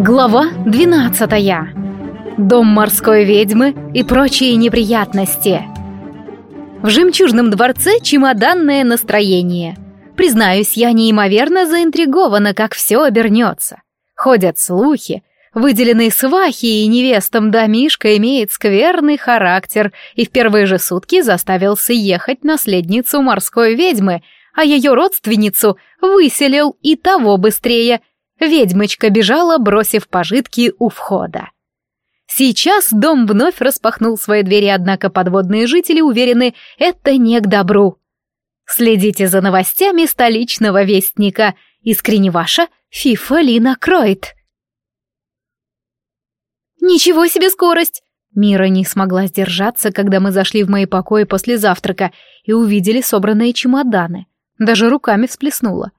Глава 12. Дом морской ведьмы и прочие неприятности. В жемчужном дворце чемоданное настроение. Признаюсь, я неимоверно заинтригована, как все обернется. Ходят слухи. Выделенный свахи и невестам домишка имеет скверный характер и в первые же сутки заставил съехать наследницу морской ведьмы, а ее родственницу выселил и того быстрее – Ведьмочка бежала, бросив пожитки у входа. Сейчас дом вновь распахнул свои двери, однако подводные жители уверены, это не к добру. Следите за новостями столичного вестника. Искренне ваша Фифа Лина Кроид. «Ничего себе скорость!» Мира не смогла сдержаться, когда мы зашли в мои покои после завтрака и увидели собранные чемоданы. Даже руками всплеснула.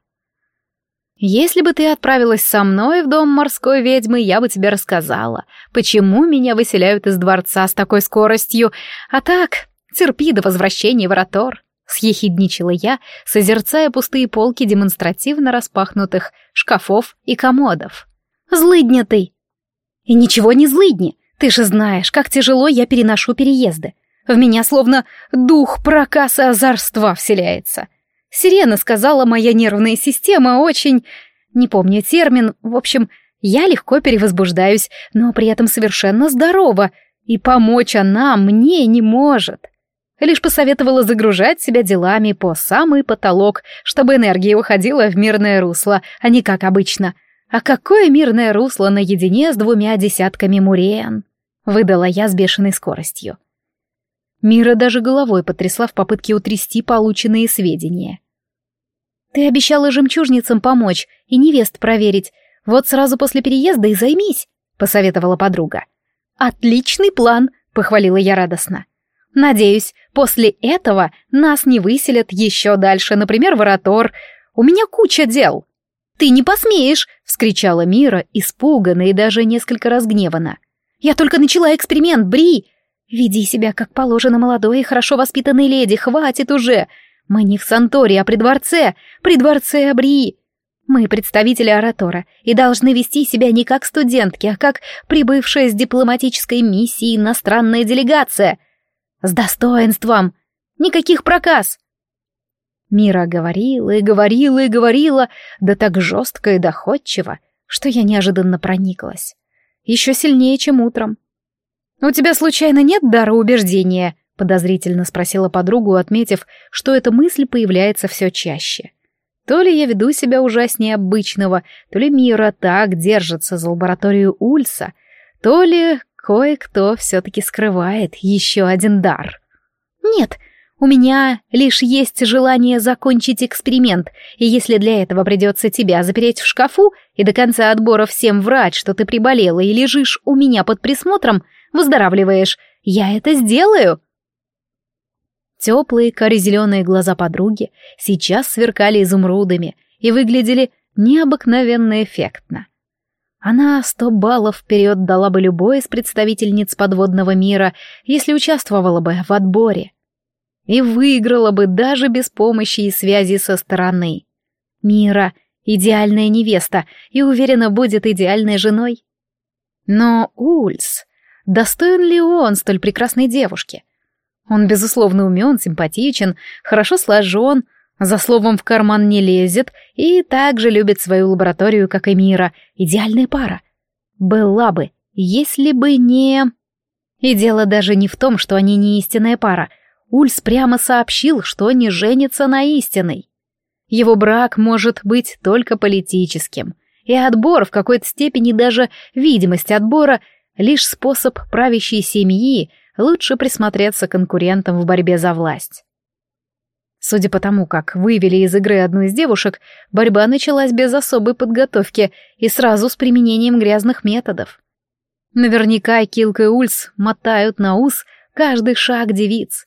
Если бы ты отправилась со мной в дом морской ведьмы, я бы тебе рассказала, почему меня выселяют из дворца с такой скоростью. А так, терпи до возвращения в Ротор. Съехидничала я, созерцая пустые полки демонстративно распахнутых шкафов и комодов. «Злыдня ты!» «И ничего не злыдни! Ты же знаешь, как тяжело я переношу переезды. В меня словно дух прокаса озорства вселяется. Сирена сказала, моя нервная система очень... Не помню термин, в общем, я легко перевозбуждаюсь, но при этом совершенно здорова, и помочь она мне не может. Лишь посоветовала загружать себя делами по самый потолок, чтобы энергия уходила в мирное русло, а не как обычно. А какое мирное русло наедине с двумя десятками муриен? Выдала я с бешеной скоростью. Мира даже головой потрясла в попытке утрясти полученные сведения. «Ты обещала жемчужницам помочь и невест проверить. Вот сразу после переезда и займись», — посоветовала подруга. «Отличный план», — похвалила я радостно. «Надеюсь, после этого нас не выселят еще дальше, например, в Аратор. У меня куча дел». «Ты не посмеешь!» — вскричала Мира, испуганно и даже несколько разгневана. «Я только начала эксперимент, Бри! Веди себя как положено молодой и хорошо воспитанной леди, хватит уже! Мы не в Санторе, а при дворце, при дворце Абрии. Мы представители Оратора и должны вести себя не как студентки, а как прибывшая с дипломатической миссией иностранная делегация. С достоинством. Никаких проказ. Мира говорила и говорила и говорила, да так жестко и доходчиво, что я неожиданно прониклась. Еще сильнее, чем утром. «У тебя случайно нет дара убеждения?» — подозрительно спросила подругу, отметив, что эта мысль появляется все чаще. То ли я веду себя ужаснее обычного, то ли Мира так держится за лабораторию Ульса, то ли кое-кто все-таки скрывает еще один дар. «Нет, у меня лишь есть желание закончить эксперимент, и если для этого придется тебя запереть в шкафу и до конца отбора всем врать, что ты приболела и лежишь у меня под присмотром, выздоравливаешь, я это сделаю!» Теплые коре-зеленые глаза подруги сейчас сверкали изумрудами и выглядели необыкновенно эффектно. Она сто баллов вперед дала бы любой из представительниц подводного мира, если участвовала бы в отборе. И выиграла бы даже без помощи и связи со стороны. Мира — идеальная невеста и, уверена, будет идеальной женой. Но Ульс, достоин ли он столь прекрасной девушки? Он, безусловно, умен, симпатичен, хорошо сложен, за словом в карман не лезет и также любит свою лабораторию, как и Мира. Идеальная пара. Была бы, если бы не... И дело даже не в том, что они не истинная пара. Ульс прямо сообщил, что не женится на истинной. Его брак может быть только политическим. И отбор в какой-то степени даже видимость отбора — лишь способ правящей семьи лучше присмотреться конкурентам в борьбе за власть. Судя по тому, как вывели из игры одну из девушек, борьба началась без особой подготовки и сразу с применением грязных методов. Наверняка Килка и Ульс мотают на ус каждый шаг девиц.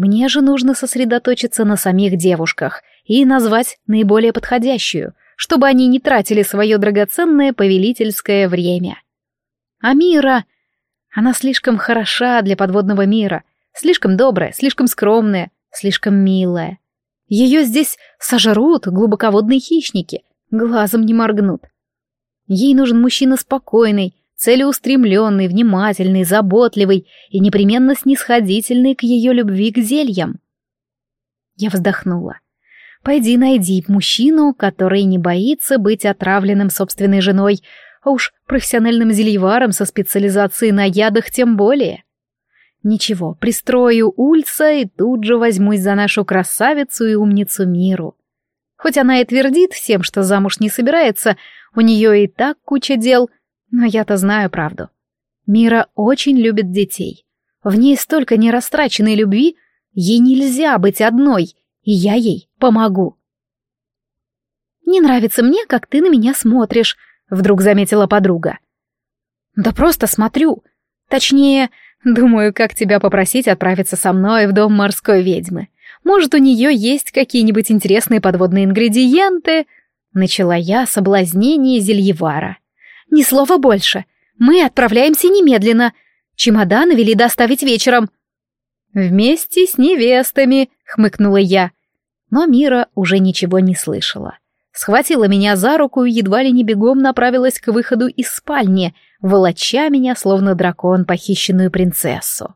Мне же нужно сосредоточиться на самих девушках и назвать наиболее подходящую, чтобы они не тратили свое драгоценное повелительское время. Амира она слишком хороша для подводного мира, слишком добрая, слишком скромная, слишком милая. Ее здесь сожрут глубоководные хищники, глазом не моргнут. Ей нужен мужчина спокойный, целеустремленный, внимательный, заботливый и непременно снисходительный к ее любви к зельям. Я вздохнула. Пойди найди мужчину, который не боится быть отравленным собственной женой, а уж профессиональным зельеваром со специализацией на ядах тем более. Ничего, пристрою Ульца и тут же возьмусь за нашу красавицу и умницу миру. Хоть она и твердит всем, что замуж не собирается, у нее и так куча дел, но я-то знаю правду. Мира очень любит детей. В ней столько нерастраченной любви, ей нельзя быть одной, и я ей помогу. «Не нравится мне, как ты на меня смотришь», — вдруг заметила подруга. «Да просто смотрю. Точнее, думаю, как тебя попросить отправиться со мной в дом морской ведьмы. Может, у нее есть какие-нибудь интересные подводные ингредиенты?» Начала я соблазнение Зельевара. «Ни слова больше. Мы отправляемся немедленно. Чемоданы вели доставить вечером». «Вместе с невестами», — хмыкнула я. Но Мира уже ничего не слышала. Схватила меня за руку и едва ли не бегом направилась к выходу из спальни, волоча меня, словно дракон, похищенную принцессу.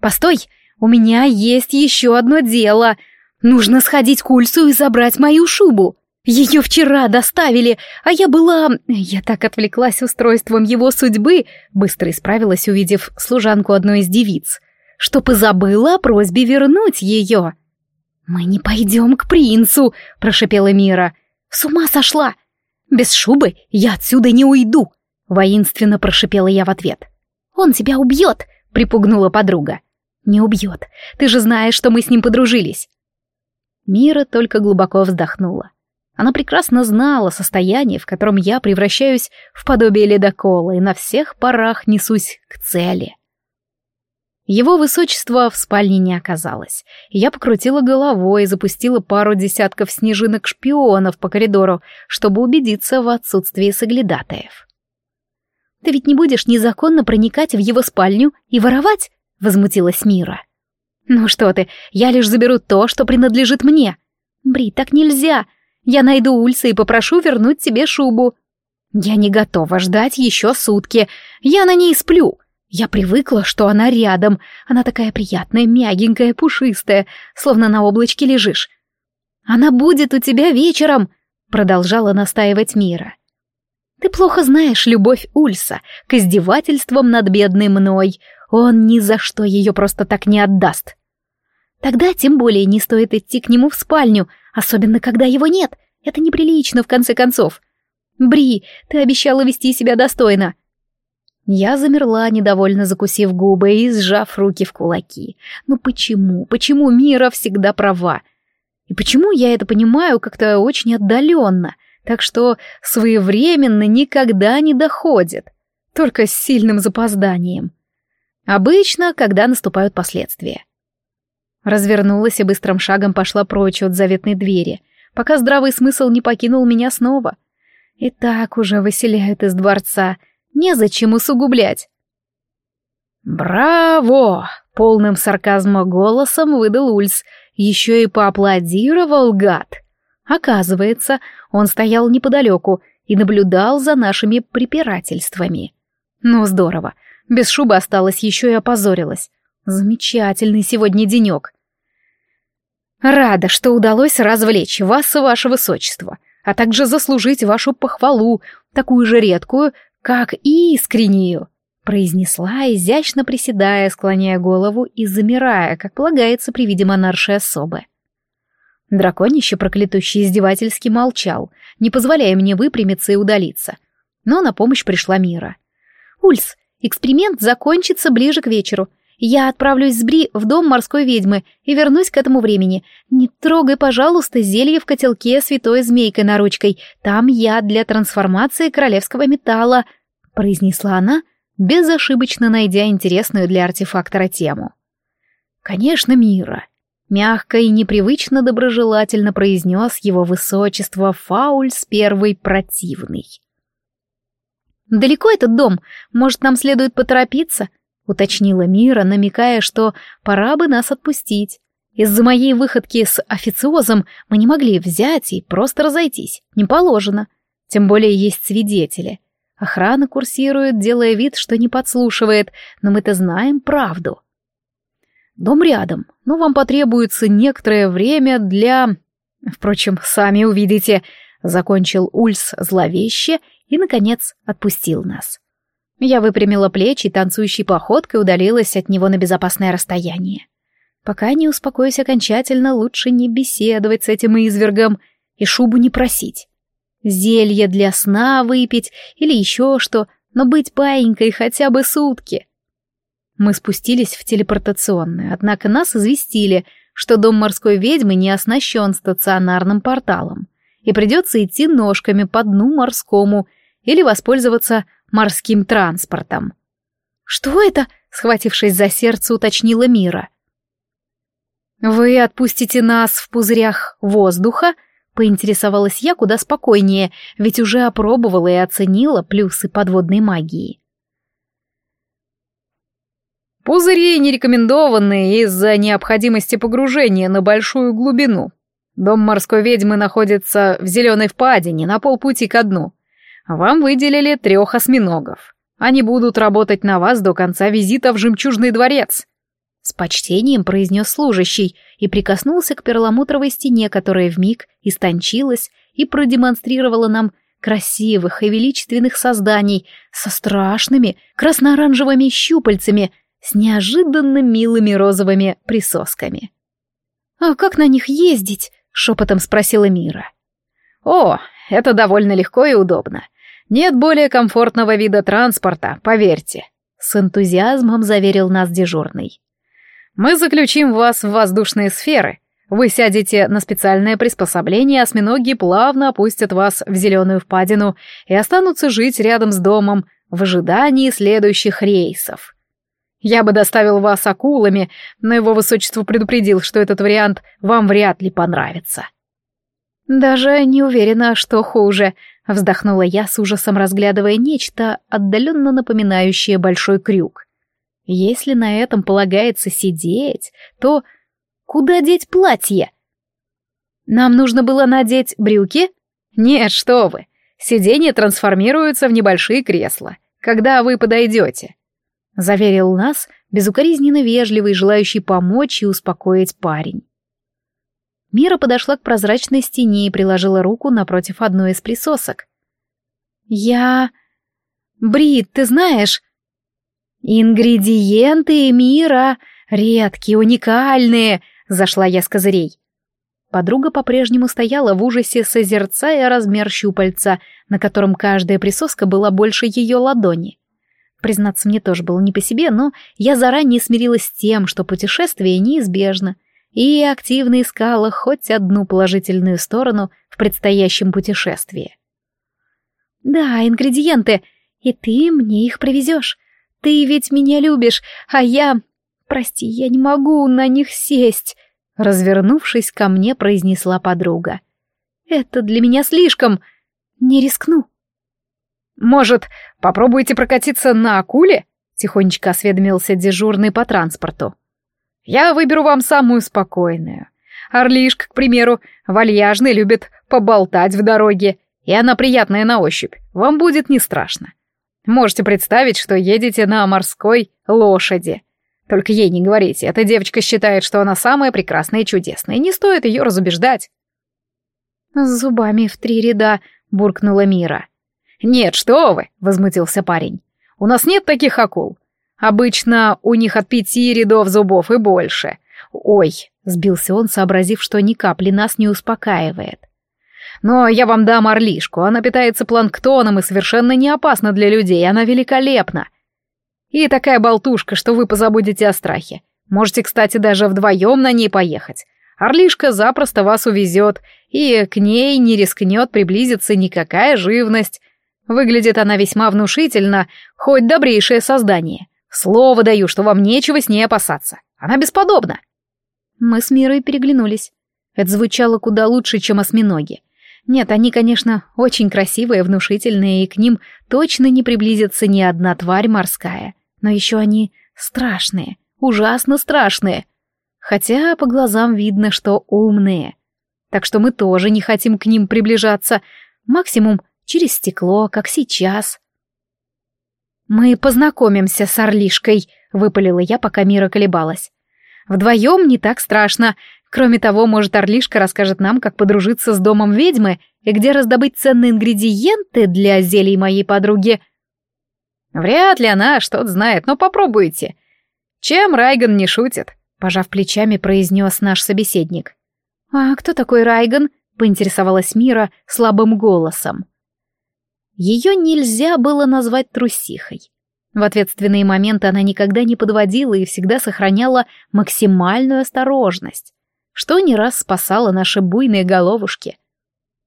«Постой! У меня есть еще одно дело! Нужно сходить к Ульсу и забрать мою шубу!» Ее вчера доставили, а я была... Я так отвлеклась устройством его судьбы, быстро исправилась, увидев служанку одной из девиц, что позабыла о просьбе вернуть ее. «Мы не пойдем к принцу», — прошепела Мира. «С ума сошла! Без шубы я отсюда не уйду», — воинственно прошипела я в ответ. «Он тебя убьет», — припугнула подруга. «Не убьет. Ты же знаешь, что мы с ним подружились». Мира только глубоко вздохнула. Она прекрасно знала состояние, в котором я превращаюсь в подобие ледокола и на всех парах несусь к цели. Его высочества в спальне не оказалось. Я покрутила головой и запустила пару десятков снежинок-шпионов по коридору, чтобы убедиться в отсутствии соглядатаев. «Ты ведь не будешь незаконно проникать в его спальню и воровать?» — возмутилась Мира. «Ну что ты, я лишь заберу то, что принадлежит мне. Бри, так нельзя. Я найду Ульса и попрошу вернуть тебе шубу. Я не готова ждать еще сутки. Я на ней сплю. Я привыкла, что она рядом. Она такая приятная, мягенькая, пушистая, словно на облачке лежишь. Она будет у тебя вечером, продолжала настаивать Мира. Ты плохо знаешь любовь Ульса к издевательствам над бедной мной. Он ни за что ее просто так не отдаст. Тогда тем более не стоит идти к нему в спальню, особенно когда его нет. Это неприлично, в конце концов. Бри, ты обещала вести себя достойно. Я замерла, недовольно закусив губы и сжав руки в кулаки. Ну почему, почему Мира всегда права? И почему я это понимаю как-то очень отдаленно, так что своевременно никогда не доходит, только с сильным запозданием. Обычно, когда наступают последствия. Развернулась и быстрым шагом пошла прочь от заветной двери, пока здравый смысл не покинул меня снова. И так уже выселяют из дворца, незачем усугублять. «Браво!» — полным сарказма голосом выдал Ульс, еще и поаплодировал гад. Оказывается, он стоял неподалеку и наблюдал за нашими препирательствами. Ну, здорово, без шубы осталась, еще и опозорилась. Замечательный сегодня денек. Рада, что удалось развлечь вас, ваше высочество, а также заслужить вашу похвалу, такую же редкую, как и искреннюю, произнесла, изящно приседая, склоняя голову и замирая, как полагается при виде монаршей особы. Драконище, проклятущий издевательски, молчал, не позволяя мне выпрямиться и удалиться. Но на помощь пришла Мира. «Ульс, эксперимент закончится ближе к вечеру. Я отправлюсь с Бри в дом морской ведьмы и вернусь к этому времени. Не трогай, пожалуйста, зелье в котелке святой змейкой на ручкой. Там я для трансформации королевского металла», — произнесла она, безошибочно найдя интересную для артефактора тему. «Конечно, Мира», — мягко и непривычно доброжелательно произнес его высочество Фаульс первый противный. «Далеко этот дом? Может, нам следует поторопиться?» — уточнила Мира, намекая, что пора бы нас отпустить. Из-за моей выходки с официозом мы не могли взять и просто разойтись. Не положено. Тем более есть свидетели. Охрана курсирует, делая вид, что не подслушивает, но мы-то знаем правду. Дом рядом, но вам потребуется некоторое время для... Впрочем, сами увидите, закончил Ульс зловеще и, наконец, отпустил нас. Я выпрямила плечи и танцующей походкой удалилась от него на безопасное расстояние. Пока не успокоюсь окончательно, лучше не беседовать с этим извергом и шубу не просить. Зелье для сна выпить или еще что, но быть паинькой хотя бы сутки. Мы спустились в телепортационную, однако нас известили, что дом морской ведьмы не оснащен стационарным порталом, и придется идти ножками по дну морскому или воспользоваться морским транспортом. «Что это?» — схватившись за сердце, уточнила Мира. «Вы отпустите нас в пузырях воздуха?» — поинтересовалась я куда спокойнее, ведь уже опробовала и оценила плюсы подводной магии. Пузыри не рекомендованы из-за необходимости погружения на большую глубину. Дом морской ведьмы находится в зеленой впадине на полпути ко дну. Вам выделили трех осьминогов. Они будут работать на вас до конца визита в жемчужный дворец. С почтением произнес служащий и прикоснулся к перламутровой стене, которая вмиг истончилась и продемонстрировала нам красивых и величественных созданий со страшными красно-оранжевыми щупальцами — с неожиданно милыми розовыми присосками. «А как на них ездить?» — шепотом спросила Мира. «О, это довольно легко и удобно. Нет более комфортного вида транспорта, поверьте», — с энтузиазмом заверил нас дежурный. «Мы заключим вас в воздушные сферы. Вы сядете на специальное приспособление, осьминоги плавно опустят вас в зеленую впадину и останутся жить рядом с домом в ожидании следующих рейсов». Я бы доставил вас акулами, но его высочество предупредил, что этот вариант вам вряд ли понравится». «Даже не уверена, что хуже», — вздохнула я с ужасом, разглядывая нечто, отдаленно напоминающее большой крюк. «Если на этом полагается сидеть, то куда деть платье?» «Нам нужно было надеть брюки?» «Нет, что вы, сиденья трансформируются в небольшие кресла, когда вы подойдете заверил нас безукоризненно вежливый, желающий помочь и успокоить парень. Мира подошла к прозрачной стене и приложила руку напротив одной из присосок. «Я... Брит, ты знаешь...» «Ингредиенты мира редкие, уникальные!» — зашла я с козырей. Подруга по-прежнему стояла в ужасе, созерцая размер щупальца, на котором каждая присоска была больше ее ладони. Признаться, мне тоже было не по себе, но я заранее смирилась с тем, что путешествие неизбежно, и активно искала хоть одну положительную сторону в предстоящем путешествии. «Да, ингредиенты, и ты мне их привезешь. Ты ведь меня любишь, а я... Прости, я не могу на них сесть», — развернувшись ко мне, произнесла подруга. «Это для меня слишком. Не рискну». «Может, попробуйте прокатиться на акуле?» — тихонечко осведомился дежурный по транспорту. «Я выберу вам самую спокойную. Орлишка, к примеру, вальяжный, любит поболтать в дороге, и она приятная на ощупь, вам будет не страшно. Можете представить, что едете на морской лошади. Только ей не говорите, эта девочка считает, что она самая прекрасная и чудесная, не стоит ее разубеждать». «С зубами в три ряда», — буркнула Мира. «Нет, что вы!» — возмутился парень. «У нас нет таких акул. Обычно у них от пяти рядов зубов и больше. Ой!» — сбился он, сообразив, что ни капли нас не успокаивает. «Но я вам дам орлишку. Она питается планктоном и совершенно не опасна для людей. Она великолепна. И такая болтушка, что вы позабудете о страхе. Можете, кстати, даже вдвоем на ней поехать. Орлишка запросто вас увезет, и к ней не рискнет приблизиться никакая живность, Выглядит она весьма внушительно, хоть добрейшее создание. Слово даю, что вам нечего с ней опасаться. Она бесподобна. Мы с Мирой переглянулись. Это звучало куда лучше, чем осьминоги. Нет, они, конечно, очень красивые, внушительные, и к ним точно не приблизится ни одна тварь морская. Но еще они страшные, ужасно страшные. Хотя по глазам видно, что умные. Так что мы тоже не хотим к ним приближаться. Максимум через стекло, как сейчас. «Мы познакомимся с Орлишкой», — выпалила я, пока Мира колебалась. «Вдвоем не так страшно. Кроме того, может, Орлишка расскажет нам, как подружиться с домом ведьмы и где раздобыть ценные ингредиенты для зелий моей подруги». «Вряд ли она что-то знает, но попробуйте. Чем Райган не шутит?» — пожав плечами, произнес наш собеседник. «А кто такой Райган?» — поинтересовалась Мира слабым голосом. Ее нельзя было назвать трусихой. В ответственные моменты она никогда не подводила и всегда сохраняла максимальную осторожность, что не раз спасало наши буйные головушки.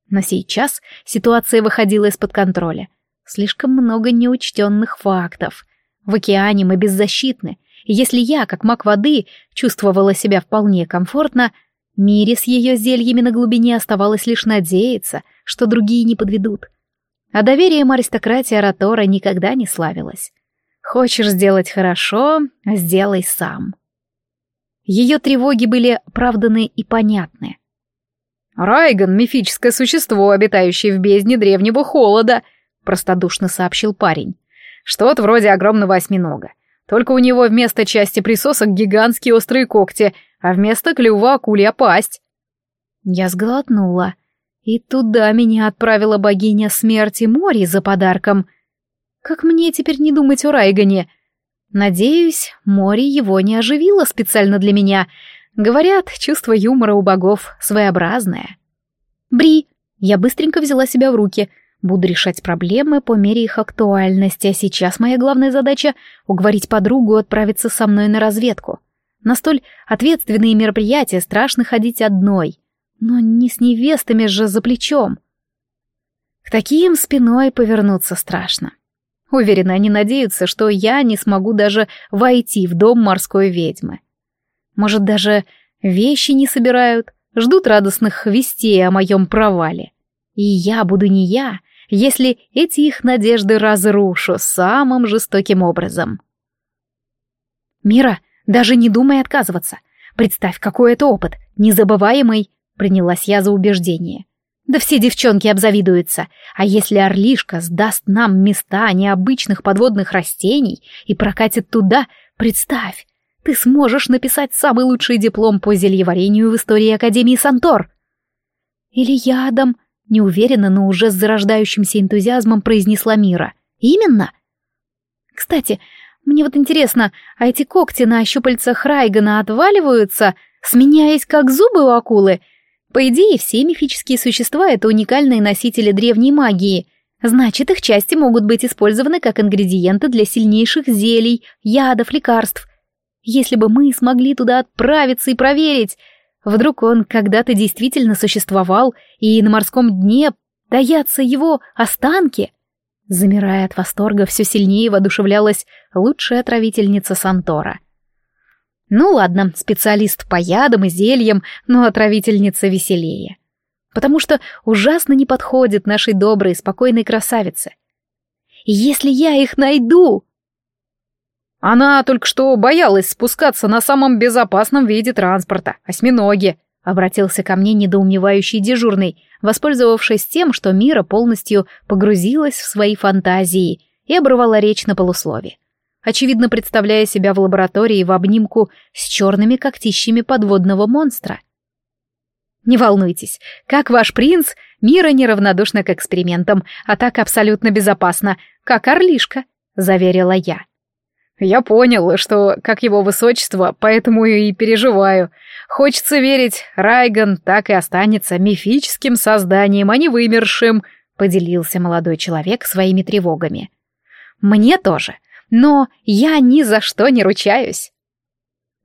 Но сейчас ситуация выходила из-под контроля. Слишком много неучтенных фактов. В океане мы беззащитны, и если я, как маг воды, чувствовала себя вполне комфортно, Мире с ее зельями на глубине оставалось лишь надеяться, что другие не подведут — а доверием аристократии Аратора никогда не славилась. Хочешь сделать хорошо — сделай сам. Ее тревоги были оправданы и понятны. «Райган — мифическое существо, обитающее в бездне древнего холода», — простодушно сообщил парень. «Что-то вроде огромного осьминога. Только у него вместо части присосок гигантские острые когти, а вместо клюва акулья пасть». Я сглотнула. И туда меня отправила богиня смерти Мори за подарком. Как мне теперь не думать о Райгане? Надеюсь, Мори его не оживила специально для меня. Говорят, чувство юмора у богов своеобразное. Бри, я быстренько взяла себя в руки. Буду решать проблемы по мере их актуальности, а сейчас моя главная задача — уговорить подругу отправиться со мной на разведку. На столь ответственные мероприятия страшно ходить одной — но не с невестами же за плечом. К таким спиной повернуться страшно. Уверена, они надеются, что я не смогу даже войти в дом морской ведьмы. Может, даже вещи не собирают, ждут радостных вестей о моем провале. И я буду не я, если эти их надежды разрушу самым жестоким образом. Мира, даже не думай отказываться. Представь, какой это опыт, незабываемый, Принялась я за убеждение. Да все девчонки обзавидуются. А если Орлишка сдаст нам места необычных подводных растений и прокатит туда, представь, ты сможешь написать самый лучший диплом по зельеварению в истории Академии Сантор. Или ядом, неуверенно, но уже с зарождающимся энтузиазмом произнесла Мира. Именно. Кстати, мне вот интересно, а эти когти на щупальцах Райгана отваливаются, сменяясь как зубы у акулы, по идее, все мифические существа — это уникальные носители древней магии. Значит, их части могут быть использованы как ингредиенты для сильнейших зелий, ядов, лекарств. Если бы мы смогли туда отправиться и проверить, вдруг он когда-то действительно существовал, и на морском дне таятся его останки. Замирая от восторга, все сильнее воодушевлялась лучшая отравительница Сантора — ну ладно, специалист по ядам и зельям, но отравительница веселее. Потому что ужасно не подходит нашей доброй, спокойной красавице. Если я их найду... Она только что боялась спускаться на самом безопасном виде транспорта, осьминоги, обратился ко мне недоумевающий дежурный, воспользовавшись тем, что Мира полностью погрузилась в свои фантазии и обрывала речь на полуслове очевидно представляя себя в лаборатории в обнимку с черными когтищами подводного монстра. «Не волнуйтесь, как ваш принц, Мира неравнодушна к экспериментам, а так абсолютно безопасно, как орлишка», — заверила я. «Я понял, что, как его высочество, поэтому и переживаю. Хочется верить, Райган так и останется мифическим созданием, а не вымершим», — поделился молодой человек своими тревогами. «Мне тоже», — но я ни за что не ручаюсь.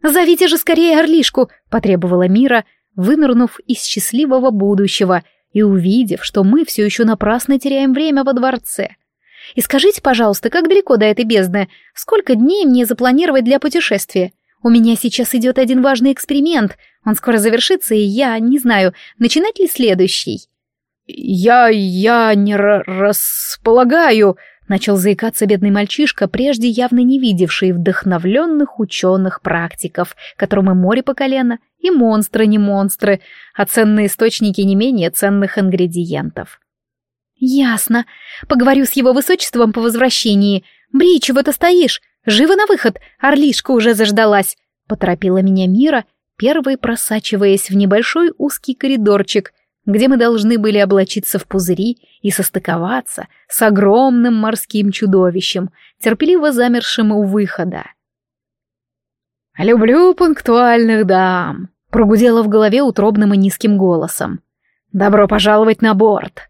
«Зовите же скорее Орлишку!» — потребовала Мира, вынырнув из счастливого будущего и увидев, что мы все еще напрасно теряем время во дворце. «И скажите, пожалуйста, как далеко до этой бездны? Сколько дней мне запланировать для путешествия? У меня сейчас идет один важный эксперимент. Он скоро завершится, и я не знаю, начинать ли следующий». «Я... я не располагаю...» Начал заикаться бедный мальчишка, прежде явно не видевший вдохновленных ученых-практиков, которым и море по колено, и монстры не монстры, а ценные источники не менее ценных ингредиентов. «Ясно. Поговорю с его высочеством по возвращении. Бри, чего ты стоишь? Живо на выход, орлишка уже заждалась!» Поторопила меня Мира, первой просачиваясь в небольшой узкий коридорчик, где мы должны были облачиться в пузыри и состыковаться с огромным морским чудовищем, терпеливо замершим у выхода. «Люблю пунктуальных дам», — прогудела в голове утробным и низким голосом. «Добро пожаловать на борт!»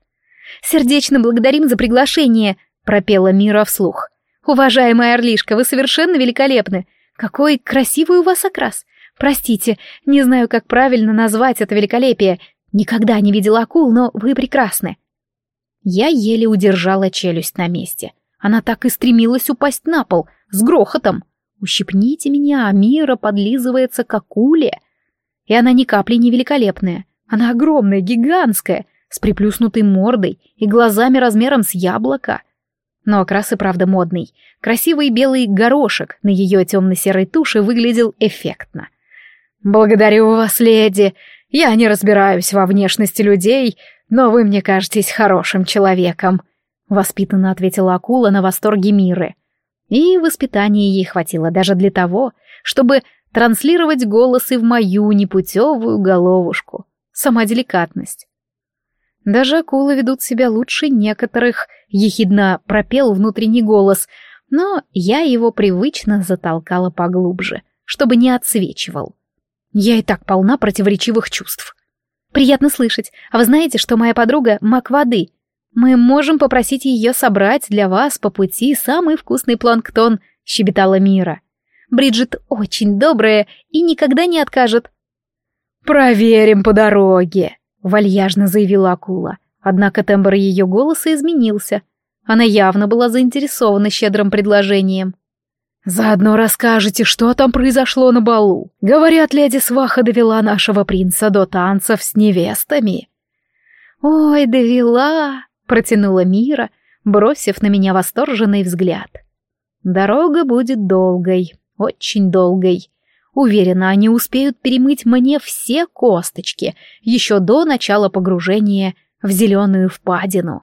«Сердечно благодарим за приглашение», — пропела Мира вслух. «Уважаемая Орлишка, вы совершенно великолепны. Какой красивый у вас окрас. Простите, не знаю, как правильно назвать это великолепие. Никогда не видела акул, но вы прекрасны». Я еле удержала челюсть на месте. Она так и стремилась упасть на пол, с грохотом. «Ущипните меня, а Мира подлизывается к акуле». И она ни капли не великолепная. Она огромная, гигантская, с приплюснутой мордой и глазами размером с яблоко. Но окрас и правда модный. Красивый белый горошек на ее темно-серой туше выглядел эффектно. «Благодарю вас, леди. Я не разбираюсь во внешности людей, но вы мне кажетесь хорошим человеком», — воспитанно ответила акула на восторге Миры. И воспитания ей хватило даже для того, чтобы транслировать голосы в мою непутевую головушку. Сама деликатность. Даже акулы ведут себя лучше некоторых, ехидно пропел внутренний голос, но я его привычно затолкала поглубже, чтобы не отсвечивал. Я и так полна противоречивых чувств. Приятно слышать. А вы знаете, что моя подруга — мак воды? Мы можем попросить ее собрать для вас по пути самый вкусный планктон, щебетала Мира. Бриджит очень добрая и никогда не откажет. «Проверим по дороге», — вальяжно заявила акула. Однако тембр ее голоса изменился. Она явно была заинтересована щедрым предложением. Заодно расскажете, что там произошло на балу. Говорят, леди Сваха довела нашего принца до танцев с невестами. Ой, довела, протянула Мира, бросив на меня восторженный взгляд. Дорога будет долгой, очень долгой. Уверена, они успеют перемыть мне все косточки еще до начала погружения в зеленую впадину.